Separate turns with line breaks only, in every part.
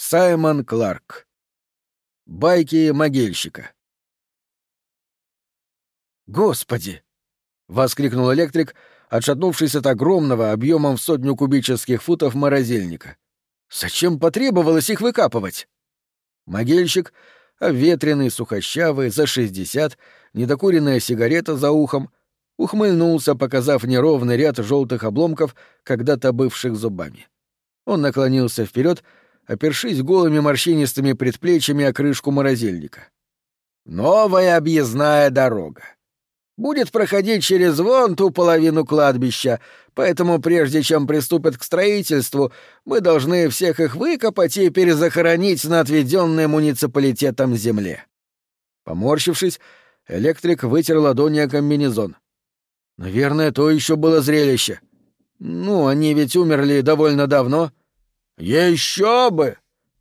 Саймон Кларк. Байки могильщика. «Господи!» — воскликнул электрик, отшатнувшись от огромного объемом в сотню кубических футов морозильника. «Зачем потребовалось их выкапывать?» Могильщик, обветренный, сухощавый, за шестьдесят, недокуренная сигарета за ухом, ухмыльнулся, показав неровный ряд желтых обломков, когда-то бывших зубами. Он наклонился вперед, опершись голыми морщинистыми предплечьями о крышку морозильника. «Новая объездная дорога будет проходить через вон ту половину кладбища, поэтому прежде чем приступят к строительству, мы должны всех их выкопать и перезахоронить на отведенной муниципалитетом земле». Поморщившись, электрик вытер ладони о комбинезон. «Наверное, то еще было зрелище. Ну, они ведь умерли довольно давно». «Еще бы!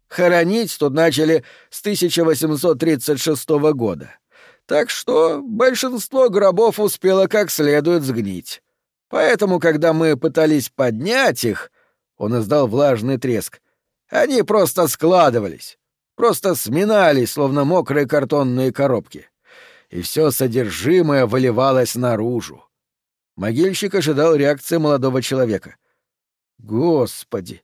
Хоронить тут начали с 1836 года». Так что большинство гробов успело как следует сгнить. Поэтому, когда мы пытались поднять их, он издал влажный треск, они просто складывались, просто сминались, словно мокрые картонные коробки. И все содержимое выливалось наружу. Могильщик ожидал реакции молодого человека. «Господи!»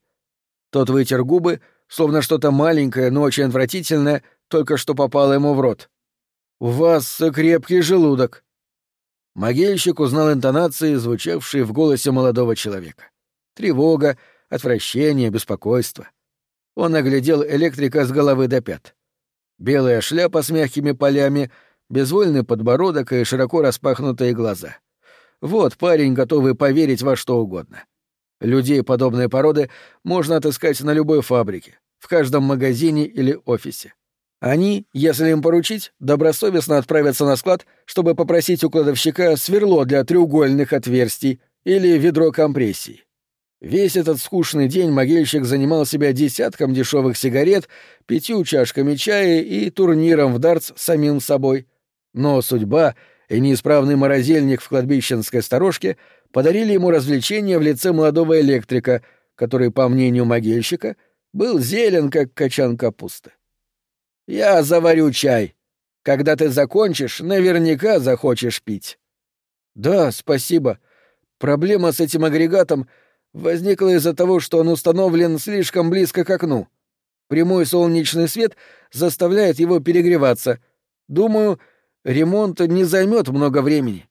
Тот вытер губы, словно что-то маленькое, но очень отвратительное, только что попало ему в рот. «У вас крепкий желудок». Могильщик узнал интонации, звучавшие в голосе молодого человека. Тревога, отвращение, беспокойство. Он оглядел электрика с головы до пят. Белая шляпа с мягкими полями, безвольный подбородок и широко распахнутые глаза. Вот парень, готовый поверить во что угодно. Людей подобной породы можно отыскать на любой фабрике, в каждом магазине или офисе. Они, если им поручить, добросовестно отправятся на склад, чтобы попросить у кладовщика сверло для треугольных отверстий или ведро компрессий. Весь этот скучный день могильщик занимал себя десятком дешевых сигарет, пятью чашками чая и турниром в дартс самим собой. Но судьба и неисправный морозильник в кладбищенской сторожке подарили ему развлечение в лице молодого электрика, который, по мнению могильщика, был зелен, как качан капусты. Я заварю чай. Когда ты закончишь, наверняка захочешь пить. Да, спасибо. Проблема с этим агрегатом возникла из-за того, что он установлен слишком близко к окну. Прямой солнечный свет заставляет его перегреваться. Думаю, ремонт не займет много времени.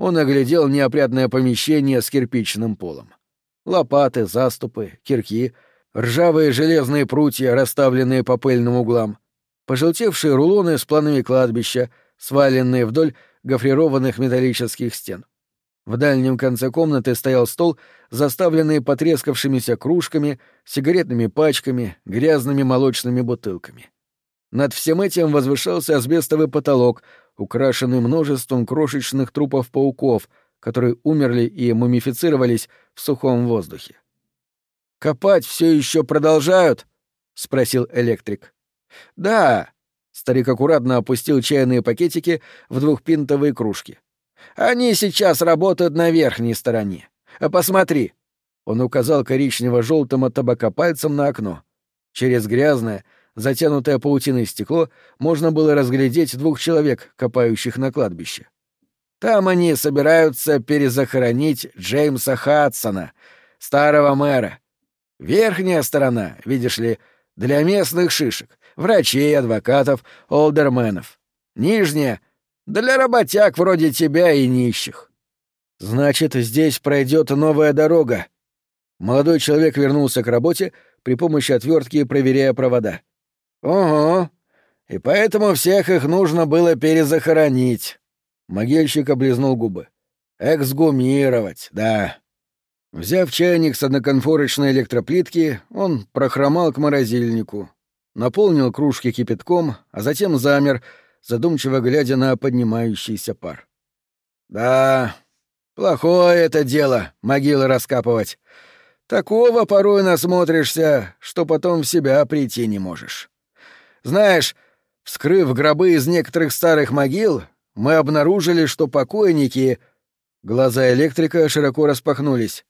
Он оглядел неопрятное помещение с кирпичным полом. Лопаты, заступы, кирки — ржавые железные прутья, расставленные по пыльным углам, пожелтевшие рулоны с планами кладбища, сваленные вдоль гофрированных металлических стен. В дальнем конце комнаты стоял стол, заставленный потрескавшимися кружками, сигаретными пачками, грязными молочными бутылками. Над всем этим возвышался асбестовый потолок, украшенный множеством крошечных трупов пауков, которые умерли и мумифицировались в сухом воздухе. Копать все еще продолжают? спросил электрик. Да. Старик аккуратно опустил чайные пакетики в двухпинтовые кружки. Они сейчас работают на верхней стороне. А посмотри. Он указал коричнево-желтым от табака пальцем на окно. Через грязное, затянутое паутиной стекло можно было разглядеть двух человек, копающих на кладбище. Там они собираются перезахоронить Джеймса Хадсона, старого мэра, Верхняя сторона, видишь ли, для местных шишек, врачей, адвокатов, олдерменов. Нижняя — для работяг вроде тебя и нищих. Значит, здесь пройдет новая дорога. Молодой человек вернулся к работе при помощи отвертки, проверяя провода. Ого. И поэтому всех их нужно было перезахоронить. Могильщик облизнул губы. Эксгумировать, да. Взяв чайник с одноконфорочной электроплитки, он прохромал к морозильнику, наполнил кружки кипятком, а затем замер, задумчиво глядя на поднимающийся пар. «Да, плохое это дело, могилы раскапывать. Такого порой насмотришься, что потом в себя прийти не можешь. Знаешь, вскрыв гробы из некоторых старых могил, мы обнаружили, что покойники...» Глаза электрика широко распахнулись.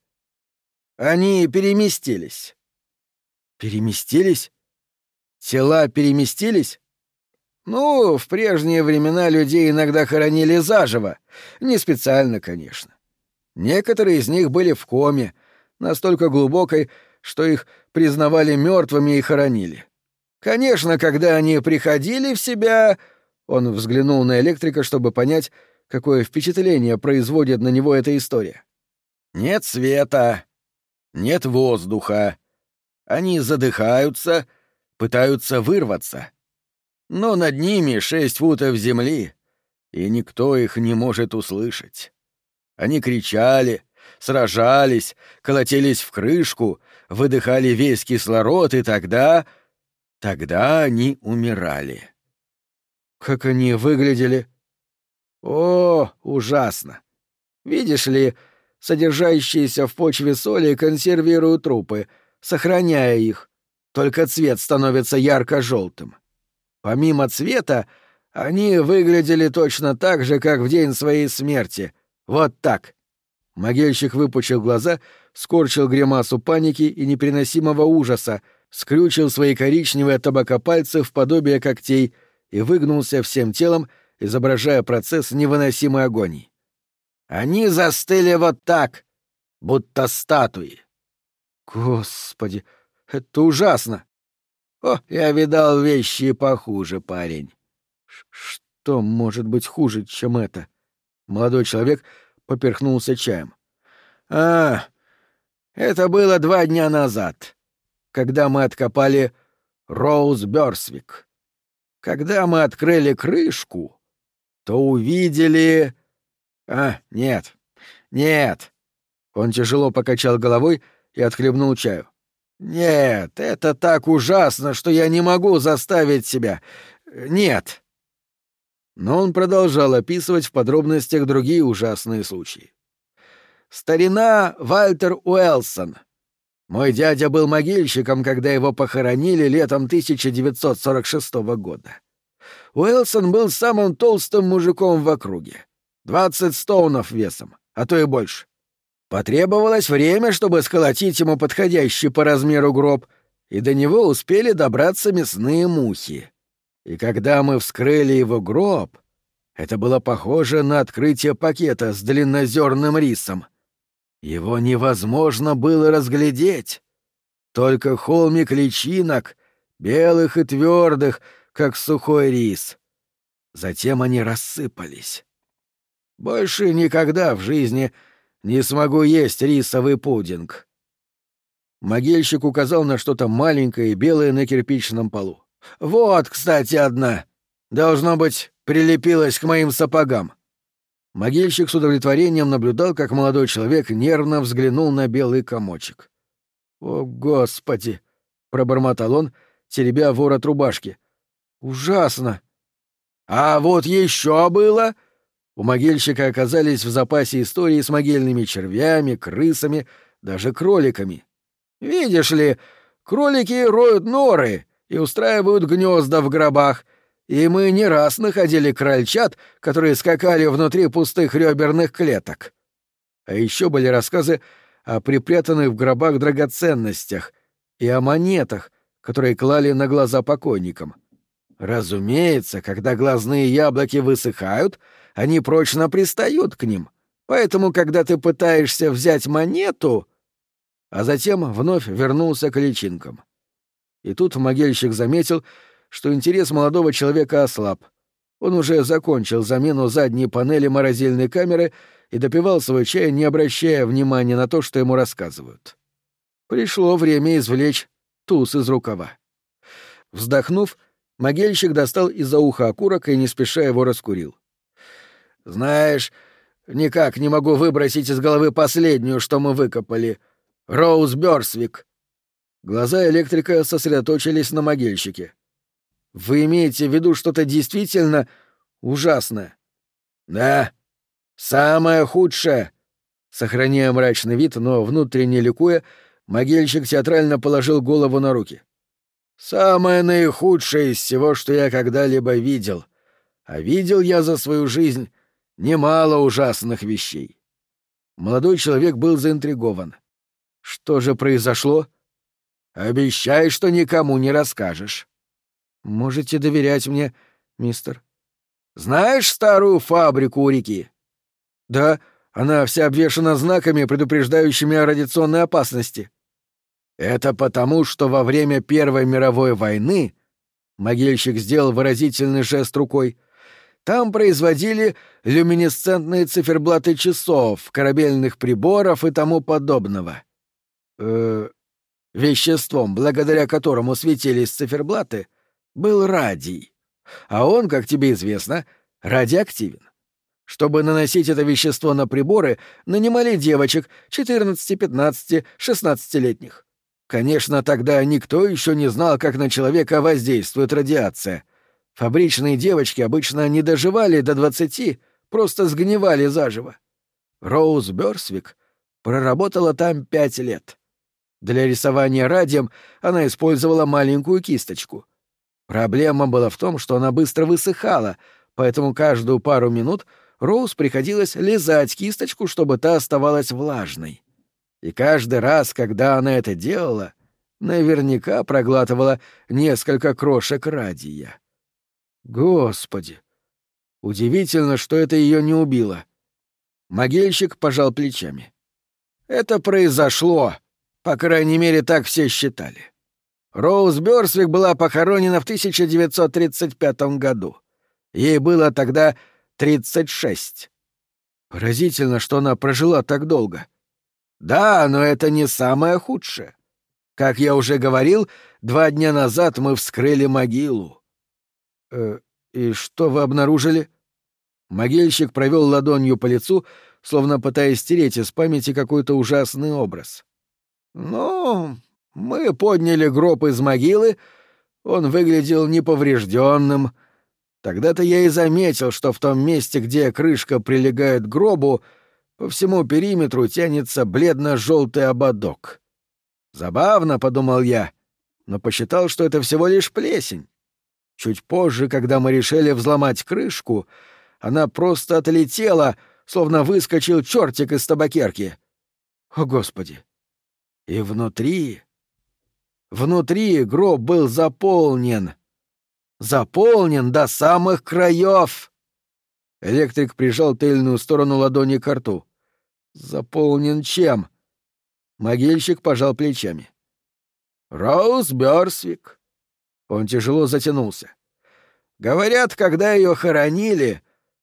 Они переместились. Переместились? Тела переместились? Ну, в прежние времена людей иногда хоронили заживо. Не специально, конечно. Некоторые из них были в коме, настолько глубокой, что их признавали мертвыми и хоронили. Конечно, когда они приходили в себя... Он взглянул на электрика, чтобы понять, какое впечатление производит на него эта история. Нет света, нет воздуха. Они задыхаются, пытаются вырваться. Но над ними шесть футов земли, и никто их не может услышать. Они кричали, сражались, колотились в крышку, выдыхали весь кислород, и тогда... Тогда они умирали. Как они выглядели? О, ужасно! Видишь ли, содержащиеся в почве соли консервируют трупы, сохраняя их. Только цвет становится ярко-желтым. Помимо цвета, они выглядели точно так же, как в день своей смерти. Вот так. Могильщик выпучил глаза, скорчил гримасу паники и непереносимого ужаса, скрючил свои коричневые табакопальцы в подобие когтей и выгнулся всем телом, изображая процесс невыносимой агонии. Они застыли вот так, будто статуи. Господи, это ужасно. О, я видал вещи похуже, парень. Что может быть хуже, чем это? Молодой человек поперхнулся чаем. А, это было два дня назад, когда мы откопали Роуз Бёрсвик. Когда мы открыли крышку, то увидели... А, нет, нет. Он тяжело покачал головой и отхлебнул чаю. Нет, это так ужасно, что я не могу заставить себя. Нет. Но он продолжал описывать в подробностях другие ужасные случаи. Старина Вальтер Уэлсон. Мой дядя был могильщиком, когда его похоронили летом 1946 года. Уэлсон был самым толстым мужиком в округе. Двадцать стоунов весом, а то и больше. Потребовалось время, чтобы сколотить ему подходящий по размеру гроб, и до него успели добраться мясные мухи. И когда мы вскрыли его гроб, это было похоже на открытие пакета с длиннозерным рисом. Его невозможно было разглядеть. Только холмик личинок, белых и твердых, как сухой рис. Затем они рассыпались. Больше никогда в жизни не смогу есть рисовый пудинг. Могильщик указал на что-то маленькое и белое на кирпичном полу. Вот, кстати, одна. Должно быть, прилепилась к моим сапогам. Могильщик с удовлетворением наблюдал, как молодой человек нервно взглянул на белый комочек. «О, Господи!» — пробормотал он, теребя ворот рубашки. «Ужасно!» «А вот еще было!» У могильщика оказались в запасе истории с могильными червями, крысами, даже кроликами. Видишь ли, кролики роют норы и устраивают гнезда в гробах, и мы не раз находили крольчат, которые скакали внутри пустых реберных клеток. А еще были рассказы о припрятанных в гробах драгоценностях и о монетах, которые клали на глаза покойникам. Разумеется, когда глазные яблоки высыхают — они прочно пристают к ним. Поэтому, когда ты пытаешься взять монету... А затем вновь вернулся к личинкам. И тут могильщик заметил, что интерес молодого человека ослаб. Он уже закончил замену задней панели морозильной камеры и допивал свой чай, не обращая внимания на то, что ему рассказывают. Пришло время извлечь туз из рукава. Вздохнув, могильщик достал из-за уха окурок и не спеша его раскурил. Знаешь, никак не могу выбросить из головы последнюю, что мы выкопали. Роуз Бёрсвик. Глаза электрика сосредоточились на могильщике. Вы имеете в виду что-то действительно ужасное? Да. Самое худшее. Сохраняя мрачный вид, но внутренне ликуя, могильщик театрально положил голову на руки. Самое наихудшее из всего, что я когда-либо видел. А видел я за свою жизнь немало ужасных вещей. Молодой человек был заинтригован. Что же произошло? Обещай, что никому не расскажешь. Можете доверять мне, мистер.
Знаешь старую фабрику у реки?
Да, она вся обвешана знаками, предупреждающими о радиационной опасности.
Это потому, что во время Первой мировой войны могильщик сделал выразительный жест рукой. Там производили люминесцентные циферблаты часов, корабельных приборов и тому подобного. Э, веществом, благодаря которому светились циферблаты, был радий. А он, как тебе известно, радиоактивен. Чтобы наносить это вещество на приборы, нанимали девочек 14, 15, 16-летних. Конечно, тогда никто еще не знал, как на человека воздействует радиация. Фабричные девочки обычно не доживали до двадцати, просто сгнивали заживо. Роуз Бёрсвик проработала там пять лет. Для рисования радием она использовала маленькую кисточку. Проблема была в том, что она быстро высыхала, поэтому каждую пару минут Роуз приходилось лизать кисточку, чтобы та оставалась влажной. И каждый раз, когда она это делала, наверняка проглатывала несколько крошек радия. Господи! Удивительно, что это ее не убило. Могильщик пожал плечами. Это произошло. По крайней мере, так все считали. Роуз Бёрсвик была похоронена в 1935 году. Ей было тогда 36. Поразительно, что она прожила так долго. Да, но это не самое худшее. Как я уже говорил, два дня назад мы вскрыли могилу. Э, и что вы обнаружили? Могильщик провел ладонью по лицу, словно пытаясь стереть из памяти какой-то ужасный образ. Ну, мы подняли гроб из могилы, он выглядел неповрежденным. Тогда-то я и заметил, что в том месте, где крышка прилегает к гробу, по всему периметру тянется бледно-желтый ободок. Забавно, — подумал я, но посчитал, что это всего лишь плесень. Чуть позже, когда мы решили взломать крышку, она просто отлетела, словно выскочил чертик из табакерки. О, Господи! И внутри... Внутри гроб был заполнен. Заполнен до самых краев. Электрик прижал тыльную сторону ладони к рту. Заполнен чем? Могильщик пожал плечами. Роуз Бёрсвик. Он тяжело затянулся. Говорят, когда ее хоронили,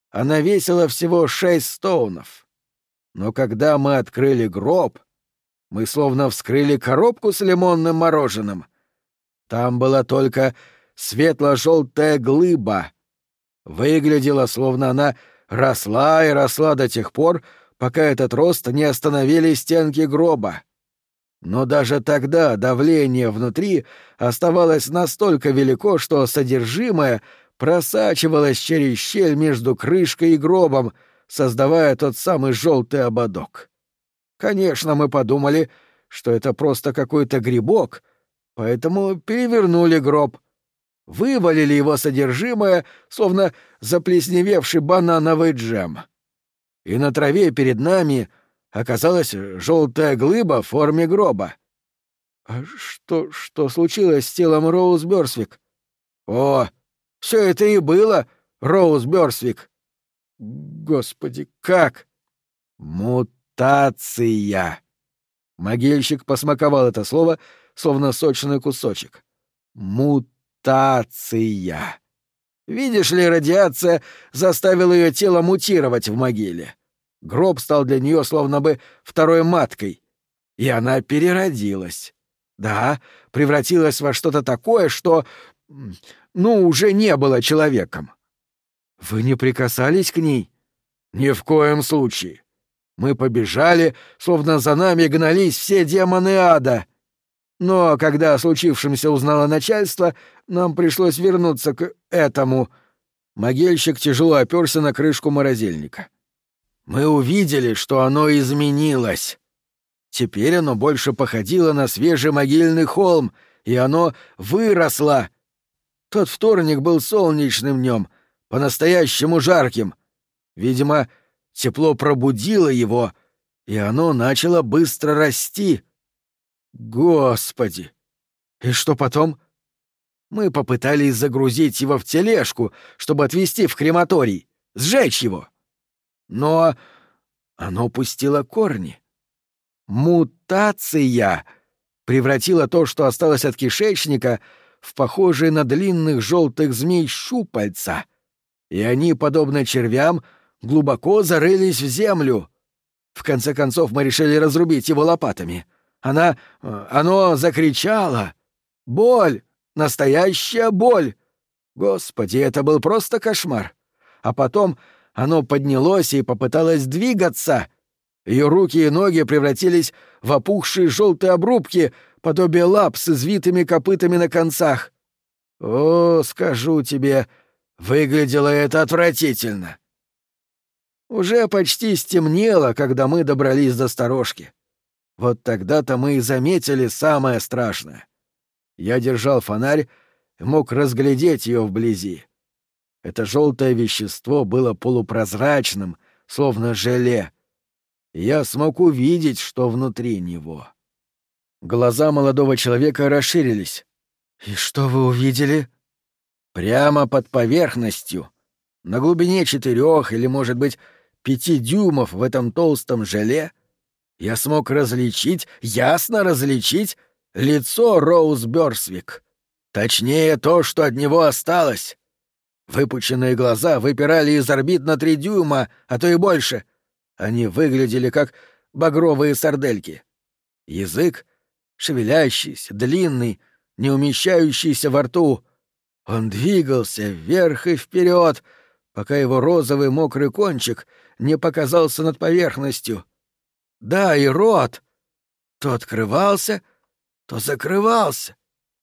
она весила всего шесть стоунов. Но когда мы открыли гроб, мы словно вскрыли коробку с лимонным мороженым. Там была только светло-желтая глыба. Выглядела, словно она росла и росла до тех пор, пока этот рост не остановили стенки гроба. Но даже тогда давление внутри оставалось настолько велико, что содержимое просачивалось через щель между крышкой и гробом, создавая тот самый желтый ободок. Конечно, мы подумали, что это просто какой-то грибок, поэтому перевернули гроб, вывалили его содержимое, словно заплесневевший банановый джем. И на траве перед нами оказалась желтая глыба в форме гроба. А что, что случилось с телом Роуз Бёрсвик? О, все это и было, Роуз Бёрсвик. Господи, как? Мутация. Могильщик посмаковал это слово, словно сочный кусочек. Мутация. Видишь ли, радиация заставила ее тело мутировать в могиле. Гроб стал для нее словно бы второй маткой. И она переродилась. Да, превратилась во что-то такое, что... ну, уже не было человеком. Вы не прикасались к ней? Ни в коем случае. Мы побежали, словно за нами гнались все демоны ада. Но когда о случившемся узнало начальство, нам пришлось вернуться к этому. Могильщик тяжело оперся на крышку морозильника. Мы увидели, что оно изменилось. Теперь оно больше походило на свежий могильный холм, и оно выросло. Тот вторник был солнечным днем, по-настоящему жарким. Видимо, тепло пробудило его, и оно начало быстро расти. Господи! И что потом? Мы попытались загрузить его в тележку, чтобы отвезти в крематорий, сжечь его. Но оно пустило корни. Мутация превратила то, что осталось от кишечника, в похожие на длинных желтых змей щупальца, и они, подобно червям, глубоко зарылись в землю. В конце концов мы решили разрубить его лопатами. Она... Э, оно закричало. Боль! Настоящая боль! Господи, это был просто кошмар. А потом оно поднялось и попыталось двигаться. Ее руки и ноги превратились в опухшие желтые обрубки, подобие лап с извитыми копытами на концах. О, скажу тебе, выглядело это отвратительно. Уже почти стемнело, когда мы добрались до сторожки. Вот тогда-то мы и заметили самое страшное. Я держал фонарь и мог разглядеть ее вблизи. Это желтое вещество было полупрозрачным, словно желе. Я смог увидеть, что внутри него. Глаза молодого человека расширились. «И что вы увидели?» «Прямо под поверхностью, на глубине четырех или, может быть, пяти дюймов в этом толстом желе, я смог различить, ясно различить, лицо Роуз Бёрсвик. Точнее, то, что от него осталось. Выпученные глаза выпирали из орбит на три дюйма, а то и больше. Они выглядели как багровые сардельки. Язык, шевелящийся, длинный, не умещающийся во рту. Он двигался вверх и вперед, пока его розовый мокрый кончик не показался над поверхностью. Да, и рот. То открывался, то закрывался.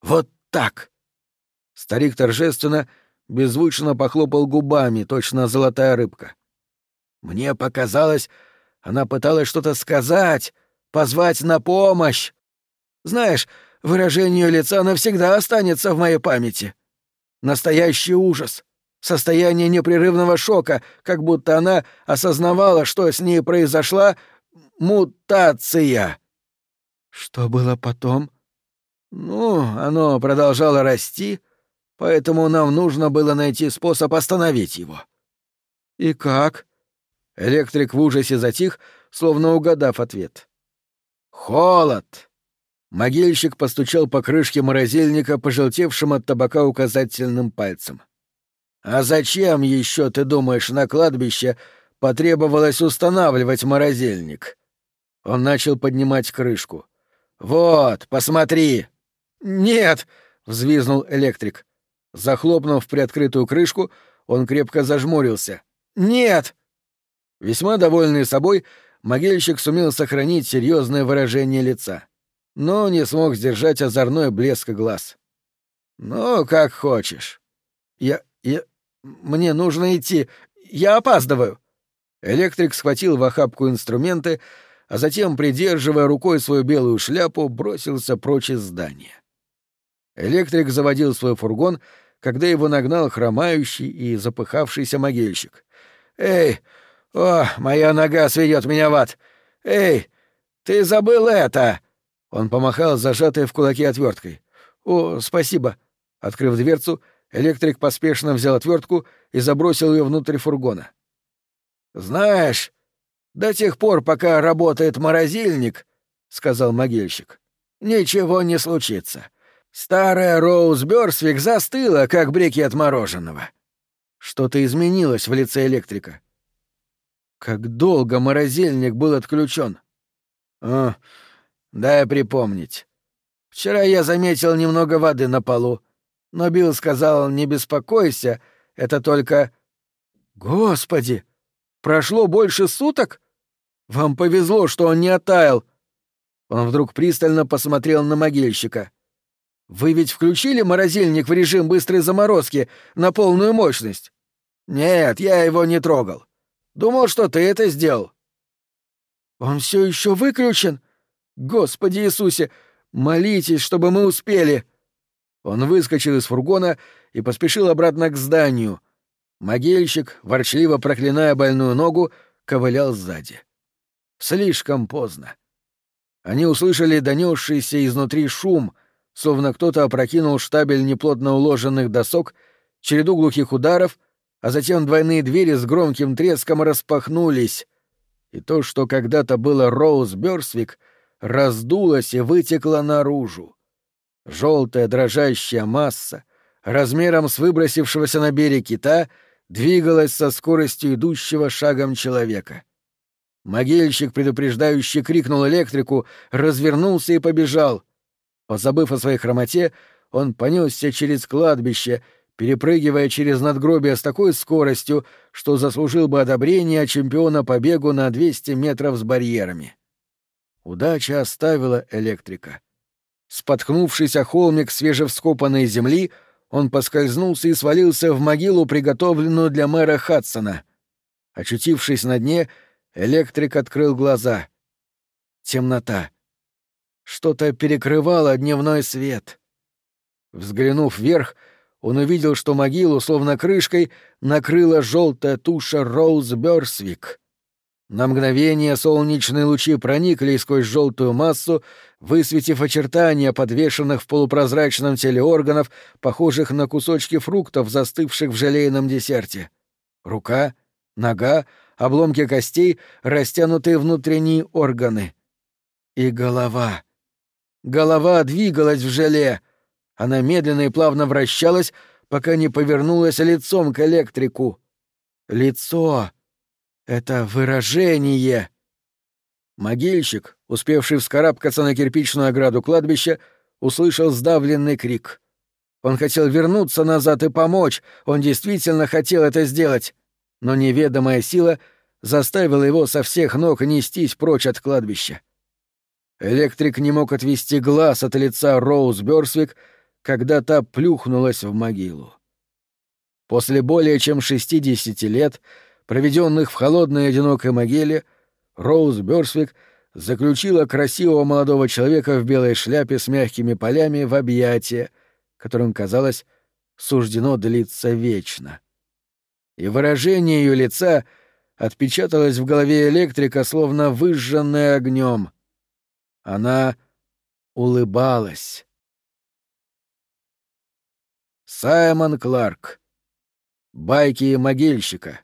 Вот так. Старик торжественно, беззвучно похлопал губами, точно золотая рыбка. Мне показалось, она пыталась что-то сказать, позвать на помощь. Знаешь, выражение лица навсегда останется в моей памяти. Настоящий ужас состояние непрерывного шока, как будто она осознавала, что с ней произошла мутация. Что было потом? Ну, оно продолжало расти, поэтому нам нужно было найти способ остановить его. И как? Электрик в ужасе затих, словно угадав ответ. Холод. Могильщик постучал по крышке морозильника, пожелтевшим от табака указательным пальцем. — а зачем еще, ты думаешь, на кладбище потребовалось устанавливать морозильник? Он начал поднимать крышку. Вот, посмотри. Нет, взвизнул электрик. Захлопнув приоткрытую крышку, он крепко зажмурился. Нет. Весьма довольный собой, могильщик сумел сохранить серьезное выражение лица, но не смог сдержать озорной блеск глаз. Ну, как хочешь. Я я мне нужно идти. Я опаздываю. Электрик схватил в охапку инструменты, а затем, придерживая рукой свою белую шляпу, бросился прочь из здания. Электрик заводил свой фургон, когда его нагнал хромающий и запыхавшийся могильщик. «Эй! О, моя нога сведет меня в ад! Эй! Ты забыл это!» Он помахал зажатой в кулаке отверткой. «О, спасибо!» Открыв дверцу, Электрик поспешно взял отвертку и забросил ее внутрь фургона. «Знаешь, до тех пор, пока работает морозильник, — сказал могильщик, — ничего не случится. Старая Роуз Бёрсвик застыла, как брикет мороженого». Что-то изменилось в лице электрика. Как долго морозильник был отключен? О, дай припомнить. Вчера я заметил немного воды на полу. Но Билл сказал, не беспокойся, это только... Господи! Прошло больше суток? Вам повезло, что он не оттаял. Он вдруг пристально посмотрел на могильщика. Вы ведь включили морозильник в режим быстрой заморозки на полную мощность? Нет, я его не трогал. Думал, что ты это сделал. Он все еще выключен? Господи Иисусе, молитесь, чтобы мы успели. Он выскочил из фургона и поспешил обратно к зданию. Могильщик, ворчливо проклиная больную ногу, ковылял сзади. Слишком поздно. Они услышали донесшийся изнутри шум,
словно кто-то опрокинул штабель неплотно уложенных досок, череду глухих ударов, а затем двойные двери с громким треском распахнулись, и то, что когда-то было Роуз Бёрсвик, раздулось и вытекло наружу. Желтая дрожащая масса, размером с выбросившегося на берег кита, двигалась со скоростью идущего шагом человека. Могильщик, предупреждающий, крикнул электрику, развернулся и побежал. Позабыв о своей хромоте, он понесся через кладбище — перепрыгивая через надгробие с такой скоростью, что заслужил бы одобрение чемпиона по бегу на 200 метров с барьерами. Удача оставила электрика. Споткнувшись о холмик свежевскопанной земли, он поскользнулся и свалился в могилу, приготовленную для мэра Хадсона. Очутившись на дне, электрик открыл глаза. Темнота. Что-то перекрывало дневной свет. Взглянув вверх, он увидел, что могилу, словно крышкой, накрыла желтая туша Роуз Бёрсвик. На мгновение солнечные лучи проникли сквозь желтую массу, высветив очертания подвешенных в полупрозрачном теле органов, похожих на кусочки фруктов, застывших в желейном десерте. Рука, нога, обломки костей, растянутые внутренние органы. И голова. Голова двигалась в желе — она медленно и плавно вращалась, пока не повернулась лицом к электрику. Лицо — это выражение. Могильщик, успевший вскарабкаться на кирпичную ограду кладбища, услышал сдавленный крик. Он хотел вернуться назад и помочь, он действительно хотел это сделать, но неведомая сила заставила его со всех ног нестись прочь от кладбища. Электрик не мог отвести глаз от лица Роуз Бёрсвик, когда та плюхнулась в могилу. После более чем 60 лет, проведенных в холодной одинокой могиле, Роуз Бёрсвик заключила красивого молодого человека в белой шляпе с мягкими полями в объятия, которым, казалось, суждено длиться вечно. И выражение ее лица отпечаталось в голове электрика, словно выжженное огнем. Она улыбалась. Саймон Кларк. Байки могильщика.